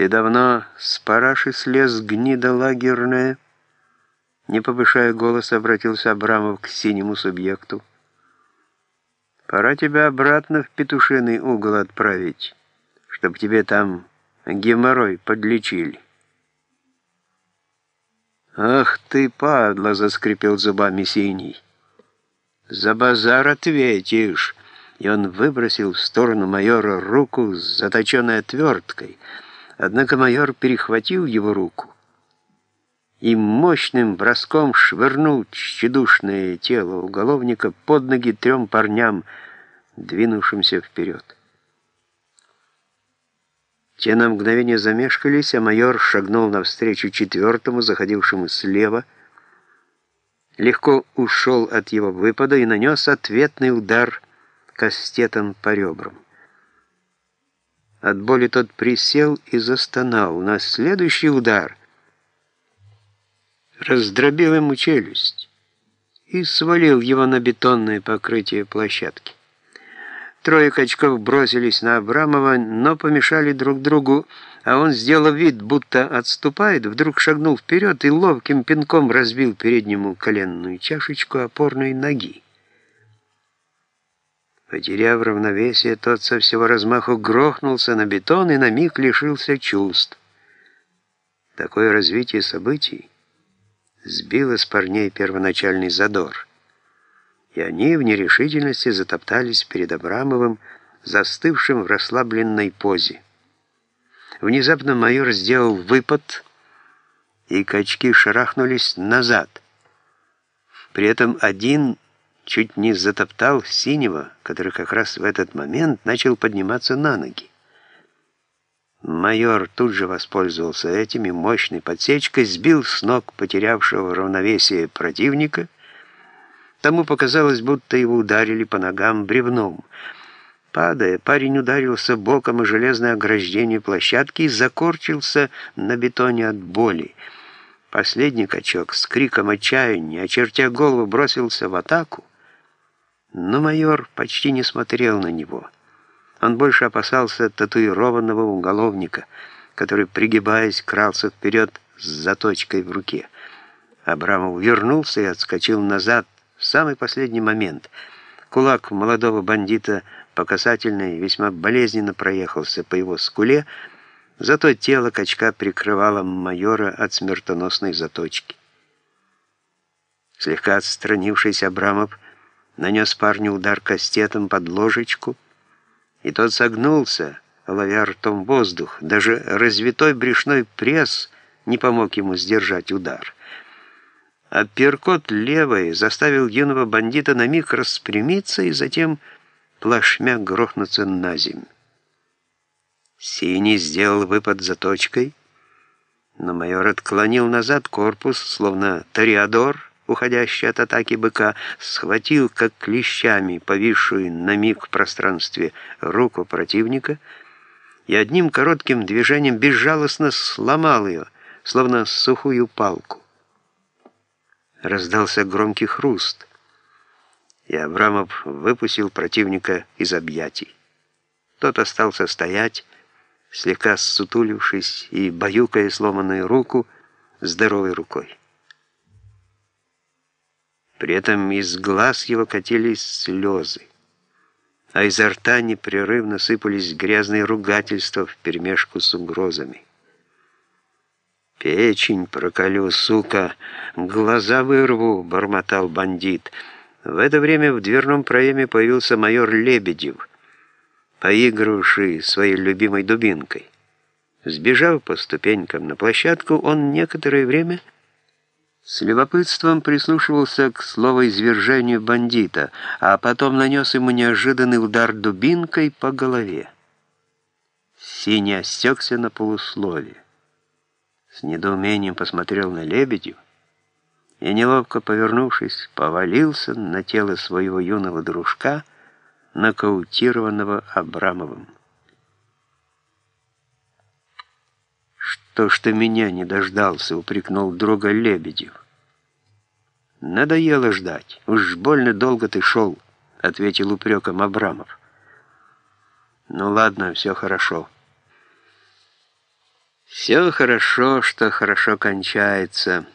«Ты давно с параши слез, гнида лагерная?» Не повышая голос, обратился Абрамов к синему субъекту. «Пора тебя обратно в петушиный угол отправить, чтоб тебе там геморрой подлечили». «Ах ты, падла!» — заскрипел зубами синий. «За базар ответишь!» И он выбросил в сторону майора руку с заточенной отверткой — Однако майор перехватил его руку и мощным броском швырнул тщедушное тело уголовника под ноги трем парням, двинувшимся вперед. Те на мгновение замешкались, а майор шагнул навстречу четвертому, заходившему слева, легко ушел от его выпада и нанес ответный удар кастетом по ребрам. От боли тот присел и застонал. На следующий удар раздробил ему челюсть и свалил его на бетонное покрытие площадки. Трое качков бросились на Абрамова, но помешали друг другу, а он, сделав вид, будто отступает, вдруг шагнул вперед и ловким пинком разбил переднему коленную чашечку опорной ноги. Потеряв равновесие, тот со всего размаху грохнулся на бетон и на миг лишился чувств. Такое развитие событий сбило с парней первоначальный задор, и они в нерешительности затоптались перед Абрамовым, застывшим в расслабленной позе. Внезапно майор сделал выпад, и качки шарахнулись назад. При этом один чуть не затоптал синего, который как раз в этот момент начал подниматься на ноги. Майор тут же воспользовался этим и мощной подсечкой сбил с ног потерявшего равновесие противника. Тому показалось, будто его ударили по ногам бревном. Падая, парень ударился боком о железное ограждение площадки и закорчился на бетоне от боли. Последний качок с криком отчаяния, очертя голову, бросился в атаку. Но майор почти не смотрел на него. Он больше опасался татуированного уголовника, который, пригибаясь, крался вперед с заточкой в руке. Абрамов вернулся и отскочил назад в самый последний момент. Кулак молодого бандита по касательной весьма болезненно проехался по его скуле, зато тело качка прикрывало майора от смертоносной заточки. Слегка отстранившийся Абрамов нанес парню удар кастетом под ложечку, и тот согнулся, ловя ртом воздух. Даже развитой брюшной пресс не помог ему сдержать удар. Апперкот левой заставил юного бандита на миг распрямиться и затем плашмя грохнуться на землю. Синий сделал выпад заточкой, но майор отклонил назад корпус, словно ториадор, уходящий от атаки быка, схватил, как клещами, повисшую на миг в пространстве руку противника и одним коротким движением безжалостно сломал ее, словно сухую палку. Раздался громкий хруст, и Абрамов выпустил противника из объятий. Тот остался стоять, слегка ссутулившись и баюкая сломанную руку здоровой рукой. При этом из глаз его катились слезы, а изо рта непрерывно сыпались грязные ругательства вперемешку с угрозами. «Печень проколю, сука! Глаза вырву!» — бормотал бандит. В это время в дверном проеме появился майор Лебедев, поигравший своей любимой дубинкой. Сбежав по ступенькам на площадку, он некоторое время с любопытством прислушивался к словоизвержению бандита, а потом нанес ему неожиданный удар дубинкой по голове. Синий остекся на полусловие. С недоумением посмотрел на Лебедев и, неловко повернувшись, повалился на тело своего юного дружка, нокаутированного Абрамовым. «Что ж ты меня не дождался?» — упрекнул друга Лебедев. «Надоело ждать. Уж больно долго ты шел», — ответил упреком Абрамов. «Ну ладно, все хорошо». Все хорошо, что хорошо кончается.